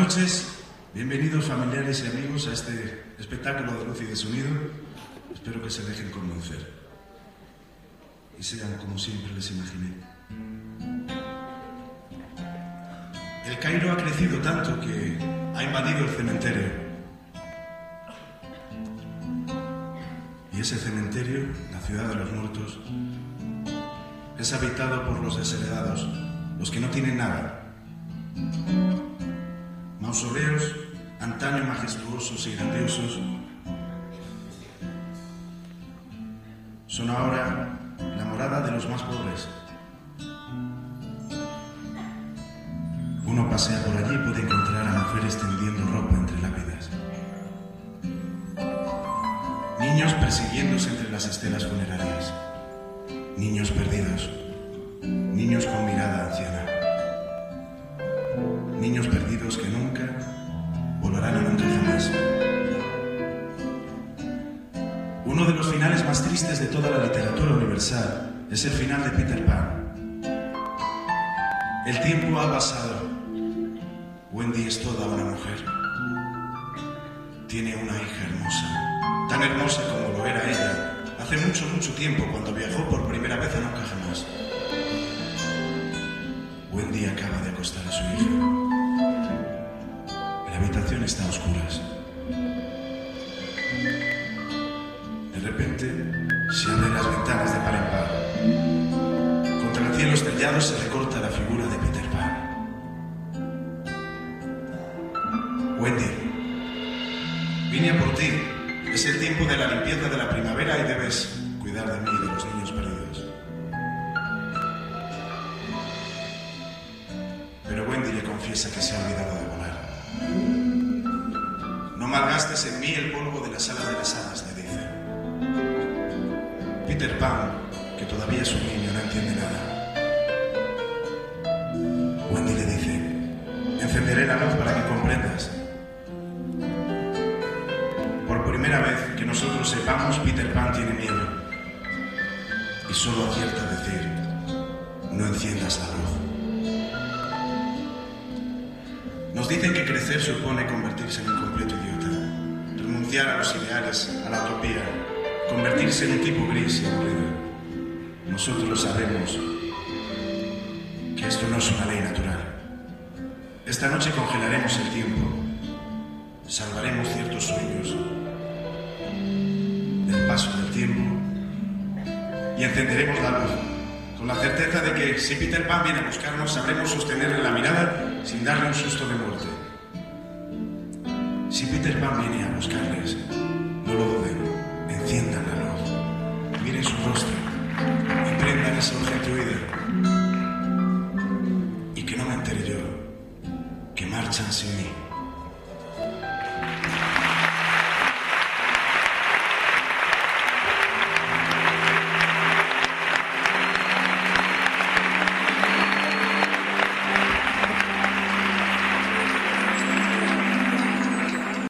Noches, bienvenidos familiares y amigos a este espectáculo de luz y de sonido. Espero que se dejen convencer y sean como siempre les imaginé. El Cairo ha crecido tanto que ha invadido el cementerio. Y ese cementerio, la ciudad de los muertos, es habitado por los desheredados, los que no tienen nada. Mausoleos, antaño majestuosos y grandiosos, son ahora la morada de los más pobres. Uno pasea por allí y puede encontrar a mujeres tendiendo ropa entre lápidas. Niños persiguiéndose entre las estelas funerarias. Niños perdidos. Niños con mirada anciana. Niños perdidos que nunca nunca jamás. Uno de los finales más tristes de toda la literatura universal es el final de Peter Pan. El tiempo ha pasado. Wendy es toda una mujer. Tiene una hija hermosa, tan hermosa como lo era ella hace mucho, mucho tiempo cuando viajó por primera vez a Nunca Jamás. Wendy acaba de acostar a su hija. Habitación está a oscuras. De repente se abren las ventanas de par en par. Contra el cielo estrellado se recorta la figura de Peter Pan. Wendy, vine a por ti. Es el tiempo de la limpieza de la primavera y debes cuidar de mí y de los niños perdidos. Pero Wendy le confiesa que se ha olvidado de volar. No malgastes en mí el polvo de la sala de las hadas, le dice. Peter Pan, que todavía es un niño, no entiende nada. Wendy le dice, encenderé la luz para que comprendas. Por primera vez que nosotros sepamos, Peter Pan tiene miedo. Y solo acierta decir, no enciendas la luz. Nos dicen que crecer supone convertirse en un completo idiota, renunciar a los ideales, a la utopía, convertirse en un tipo gris y aburrido. Nosotros sabemos que esto no es una ley natural. Esta noche congelaremos el tiempo, salvaremos ciertos sueños. Del paso del tiempo. Y encenderemos la luz con la certeza de que si Peter Pan viene a buscarnos sabremos sostenerle la mirada sin darle un susto de muerte. Si Peter Pan viene a buscarles,